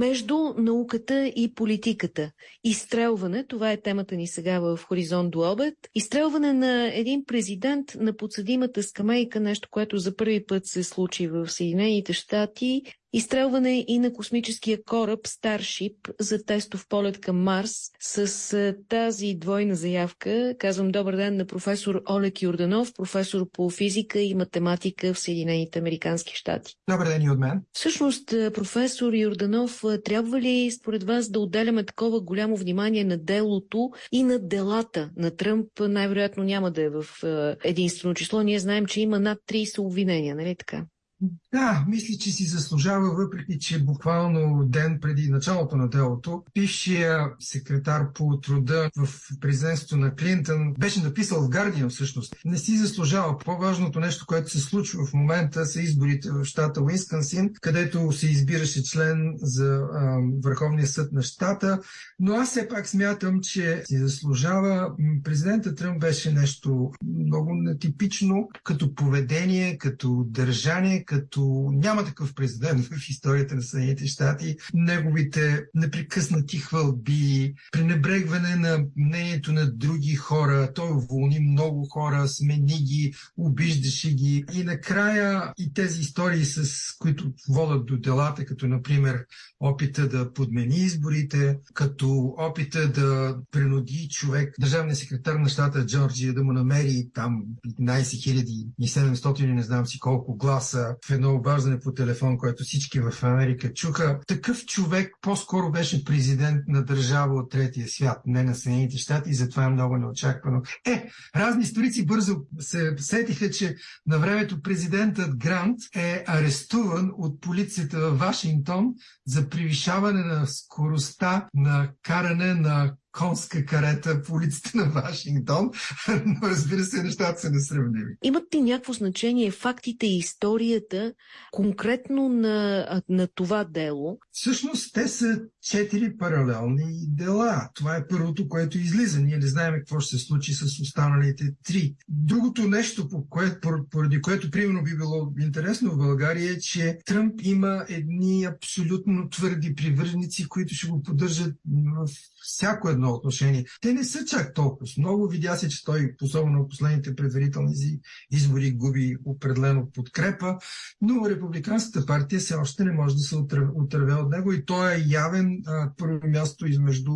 между науката и политиката. Изстрелване, това е темата ни сега в Хоризонт до обед. Изстрелване на един президент на подсъдимата скамейка, нещо, което за първи път се случи в Съединените щати изстрелване и на космическия кораб Starship за тестов полет към Марс. С тази двойна заявка казвам добър ден на професор Олег Юрданов, професор по физика и математика в Съединените Американски щати. Добър ден и от мен. Всъщност, професор Юрданов, трябва ли според вас да отделяме такова голямо внимание на делото и на делата на Тръмп? Най-вероятно няма да е в единствено число. Ние знаем, че има над 30 обвинения, нали така? Да, мисля, че си заслужава, въпреки че буквално ден преди началото на делото, бившия секретар по труда в президентството на Клинтън беше написал в Гардиан всъщност. Не си заслужава. По-важното нещо, което се случва в момента са изборите в щата Уинскансин, където се избираше член за а, Върховния съд на щата. Но аз все пак смятам, че си заслужава. Президента Тръмп беше нещо много нетипично като поведение, като държание, като няма такъв президент в историята на Съединените щати. Неговите непрекъснати хвалби, пренебрегване на мнението на други хора. Той уволни много хора, смени ги, обиждаше ги. И накрая и тези истории, с които водят до делата, като например опита да подмени изборите, като опита да принуди човек, държавния секретар на щата Джорджия да му намери там 11 700 или не знам си колко гласа в едно обаждане по телефон, което всички в Америка чуха. Такъв човек по-скоро беше президент на държава от третия свят, не на Съединените щати и затова е много неочаквано. Е, разни историци бързо се сетиха, че на времето президентът Грант е арестуван от полицията в Вашингтон за превишаване на скоростта на каране на конска карета по улиците на Вашингтон, но разбира се, нещата са несравними. Имат ли някакво значение фактите и историята конкретно на, на това дело? Всъщност те са четири паралелни дела. Това е първото, което излиза. Ние не знаем какво ще се случи с останалите три. Другото нещо, по което, поради което примерно би било интересно в България е, че Тръмп има едни абсолютно твърди привърженици, които ще го поддържат в всяко едно отношение. Те не са чак толкова много. Видя се, че той, особено в последните предварителни избори, губи определено подкрепа, но Републиканската партия все още не може да се отърве от него и той е явен а, първо място измежду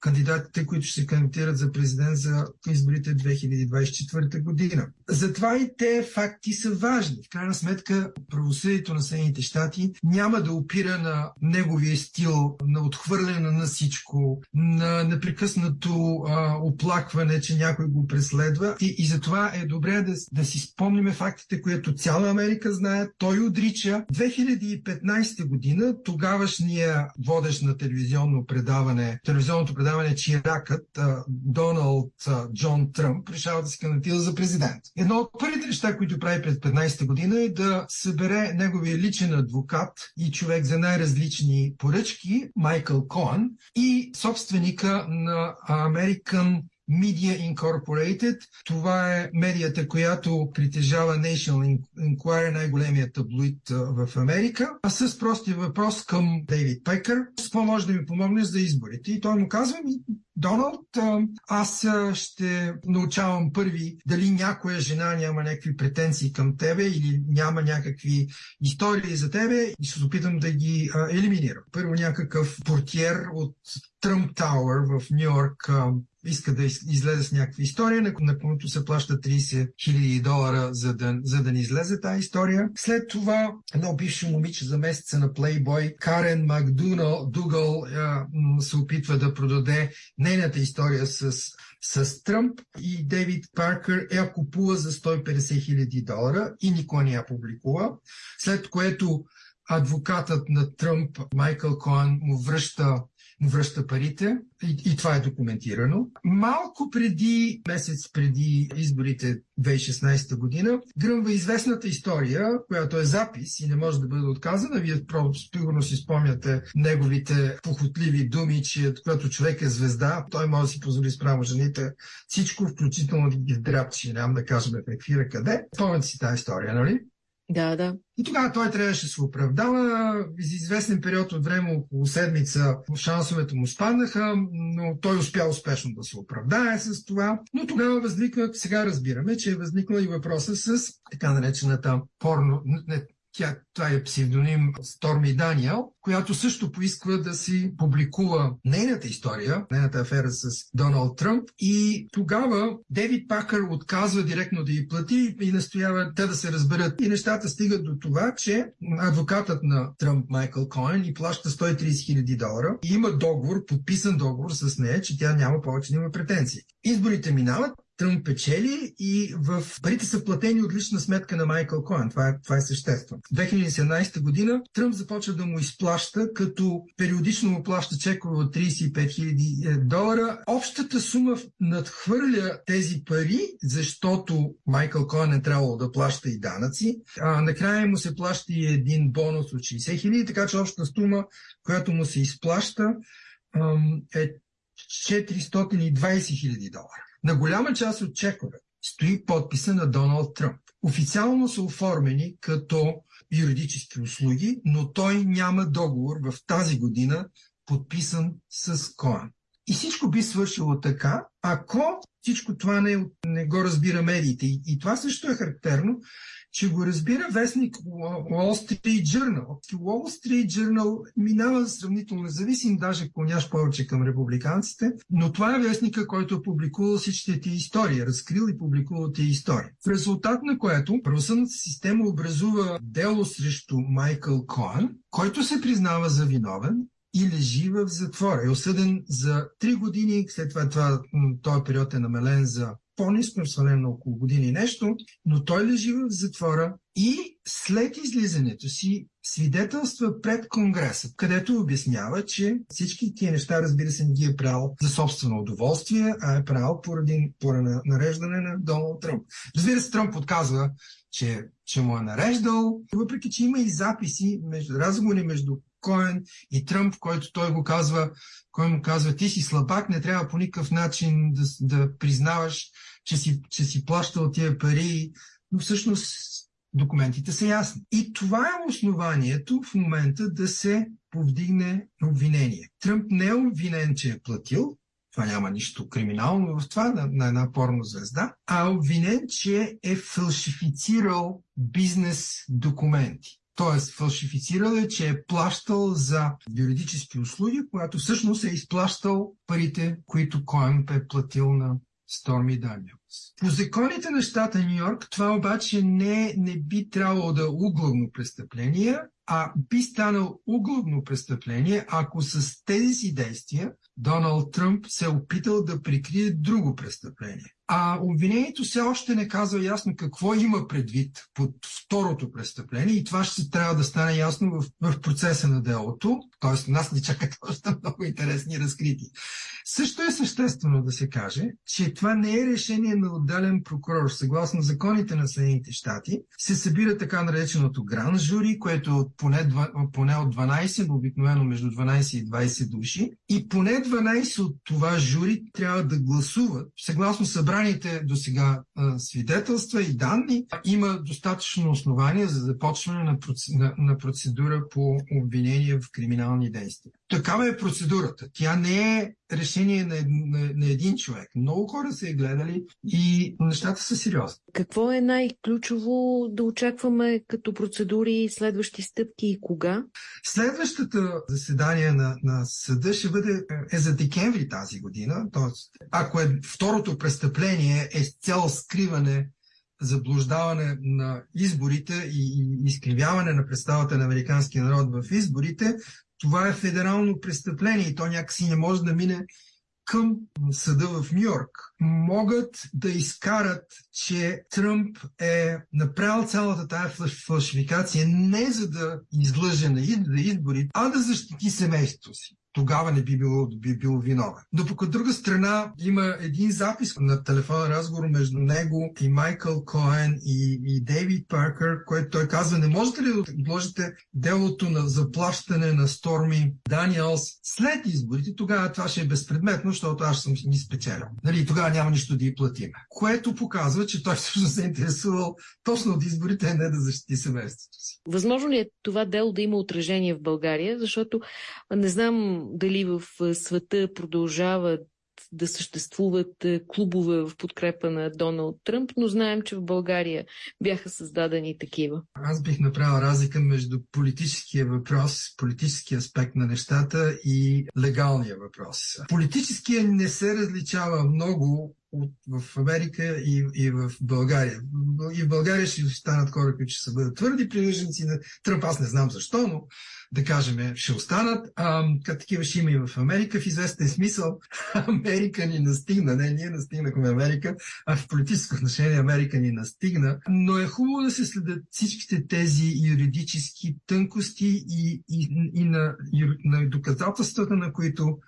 кандидатите, които ще се кандидатират за президент за изборите 2024 година. Затова и те факти са важни. В крайна сметка правосъдието на Съединените щати няма да опира на неговия стил на отхвърляне на всичко, на непрекъснато а, оплакване, че някой го преследва. И, и затова е добре да, да си спомниме фактите, които цяла Америка знае. Той отрича 2015 година тогавашния водещ на телевизионно предаване, телевизионното предаване Чиракът, а, Доналд а, Джон Тръмп, решава да се кандидатира за президент. Едно от първите неща, които прави през 15 година е да събере неговия личен адвокат и човек за най-различни поръчки, Майкъл Коан, и собственика на American Media Incorporated. Това е медията, която притежава National Inquirer, най-големият таблоид в Америка. А с простия въпрос към Дейвид Пекър, с какво може да ми помогнеш за изборите? И той му казва, Доналд, аз ще научавам първи дали някоя жена няма някакви претенции към тебе или няма някакви истории за тебе и се опитам да ги елиминирам. Първо някакъв портиер от Тръмп Тауър в Нью Йорк иска да излезе с някаква история, на, който се плаща 30 000 долара, за да, за да ни излезе тази история. След това едно бивше момиче за месеца на Playboy, Карен Макдунал Дугъл, се опитва да продаде нейната история с, с Тръмп и Дейвид Паркър я купува за 150 хиляди долара и никой не я публикува. След което адвокатът на Тръмп, Майкъл Коан, му връща му връща парите и, и това е документирано. Малко преди, месец преди изборите 2016 година, гръмва известната история, която е запис и не може да бъде отказана. Вие сигурно си спомняте неговите похотливи думи, че когато човек е звезда, той може да си позволи спрямо жените всичко, включително да ги драпчи, нямам да кажем какви къде. Спомняте си тази история, нали? Да, да. И тогава той трябваше да се оправдава. За известен период от време, около седмица, шансовете му спаднаха, но той успя успешно да се оправдае с това. Но тогава възниква, сега разбираме, че е възникнал и въпроса с така наречената порно, не, тя, това е псевдоним Сторми Даниел, която също поисква да си публикува нейната история, нейната афера с Доналд Тръмп. И тогава Девид Пакър отказва директно да й плати и настоява те да се разберат. И нещата стигат до това, че адвокатът на Тръмп, Майкъл Коен, и плаща 130 хиляди долара и има договор, подписан договор с нея, че тя няма повече да има претенции. Изборите минават, Тръмп печели и в парите са платени от лична сметка на Майкъл Коен. Това е, това е съществено. В 2017 година Тръмп започва да му изплаща, като периодично му плаща чекове от 35 000 е, долара. Общата сума надхвърля тези пари, защото Майкъл Коен е трябвало да плаща и данъци. А, накрая му се плаща и един бонус от 60 000, така че общата сума, която му се изплаща, е 420 000 долара. На голяма част от чекове стои подписа на Доналд Тръмп. Официално са оформени като юридически услуги, но той няма договор в тази година подписан с Коан. И всичко би свършило така, ако всичко това не, не го разбира медиите. И, и това също е характерно, че го разбира вестник Wall Street Journal. Wall Street Journal минава сравнително независим, даже клоняш повече към републиканците, но това е вестника, който е публикувал всичките ти истории, разкрил и публикувал ти истории. В резултат на което правосъдната система образува дело срещу Майкъл Коан, който се признава за виновен и лежи в затвора. Е осъден за 3 години, след това, това този период е намален за по-низко, свален на около години нещо, но той лежи в затвора и след излизането си свидетелства пред Конгреса, където обяснява, че всички тия неща, разбира се, не ги е правил за собствено удоволствие, а е правил поради, поради нареждане на Доналд Тръмп. Разбира се, Тръмп отказва, че, че му е нареждал, въпреки че има и записи, между, разговори между Коен и Тръмп, който той го казва, кой му казва, ти си слабак, не трябва по никакъв начин да, да признаваш, че си, че си плащал тия пари, но всъщност документите са ясни. И това е основанието в момента да се повдигне обвинение. Тръмп не е обвинен, че е платил, това няма нищо криминално в това, на, на една порно звезда, а обвинен, че е фалшифицирал бизнес документи. Тоест, фалшифицирал е, че е плащал за юридически услуги, когато всъщност е изплащал парите, които Коен е платил на Сторми Даниелс. По законите на щата Нью Йорк това обаче не, не би трябвало да е углавно престъпление, а би станал углавно престъпление, ако с тези си действия Доналд Тръмп се е опитал да прикрие друго престъпление. А обвинението все още не казва ясно какво има предвид под второто престъпление и това ще трябва да стане ясно в, в процеса на делото, т.е. нас ни чакат още много интересни разкрити. Също е съществено да се каже, че това не е решение на отделен прокурор. Съгласно законите на Съединените щати се събира така нареченото гран жури, което е от поне, поне от 12, но обикновено между 12 и 20 души. И поне 12 от това жури трябва да гласуват съгласно събрание събраните до сега свидетелства и данни има достатъчно основания за започване на, процедура по обвинение в криминални действия. Такава е процедурата. Тя не е решение на, на, на един човек. Много хора са я гледали и нещата са сериозни. Какво е най-ключово да очакваме като процедури, следващи стъпки и кога? Следващата заседание на, на съда ще бъде е за декември тази година. Тоест, ако е второто престъпление е с цел скриване заблуждаване на изборите и изкривяване на представата на американския народ в изборите, това е федерално престъпление и то някакси не може да мине към съда в Нью Йорк. Могат да изкарат, че Тръмп е направил цялата тая фалшификация не за да излъже на изборите, а да защити семейството си. Тогава не би било, би било виновен. Но пък от друга страна има един запис на телефонен разговор между него и Майкъл Коен и, и Дейвид Паркър, който той казва, не можете ли да отложите делото на заплащане на Сторми Даниелс след изборите, тогава това ще е безпредметно, защото аз съм ни спечелил. Нали, тогава няма нищо да и платим. Което показва, че той всъщност се е интересувал точно от изборите, а не да защити семейството си. Възможно ли е това дело да има отражение в България? Защото не знам дали в света продължават да съществуват клубове в подкрепа на Доналд Тръмп, но знаем, че в България бяха създадени такива. Аз бих направил разлика между политическия въпрос, политическия аспект на нещата и легалния въпрос. Политическия не се различава много в Америка и, и в България. И в България ще останат хора, които ще се бъдат твърди привърженици на Тръмп. Аз не знам защо, но да кажем, ще останат. А, как такива ще има и в Америка. В известен смисъл Америка ни настигна. Не, ние настигнахме Америка, а в политическо отношение Америка ни настигна. Но е хубаво да се следят всичките тези юридически тънкости и, и, и на, и на доказателствата, на които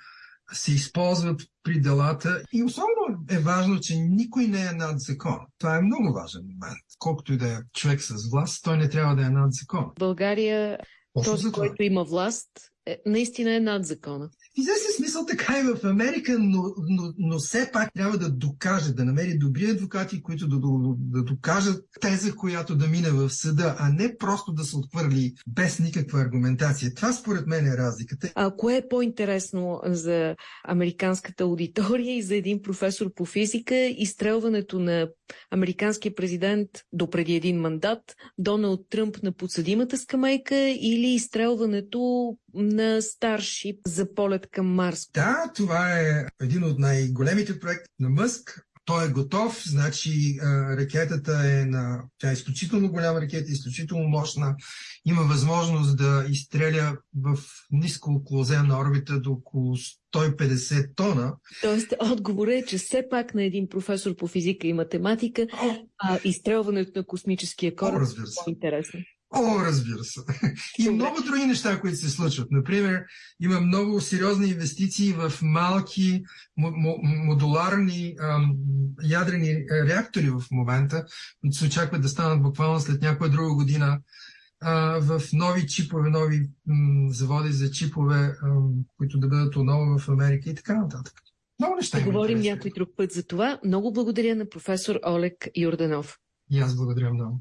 се използват при делата. И особено е важно, че никой не е над закон. Това е много важен момент. Колкото и да е човек с власт, той не трябва да е над закон. България, Точно този, който има власт, е, наистина е над закона. В известен смисъл така и в Америка, но, но, но все пак трябва да докаже, да намери добри адвокати, които да, да, да докажат теза, която да мине в съда, а не просто да се отхвърли без никаква аргументация. Това според мен е разликата. А кое е по-интересно за американската аудитория и за един професор по физика? Изстрелването на американския президент до преди един мандат, Доналд Тръмп на подсъдимата скамейка или изстрелването на Старшип за полет към Марс. Да, това е един от най-големите проекти на Мъск. Той е готов, значи ракетата е на... Тя е изключително голяма ракета, изключително мощна. Има възможност да изстреля в ниско околоземна орбита до около 150 тона. Тоест, отговорът е, че все пак на един професор по физика и математика О, а изстрелването на космическия кораб е по-интересно. О, разбира се. И много други неща, които се случват. Например, има много сериозни инвестиции в малки модуларни ам, ядрени реактори в момента, които се очакват да станат буквално след някоя друга година а, в нови чипове, нови м, заводи за чипове, ам, които да бъдат отново в Америка и така нататък. Много неща. Да говорим някой друг път за това. Много благодаря на професор Олег Йорданов. И аз благодаря много.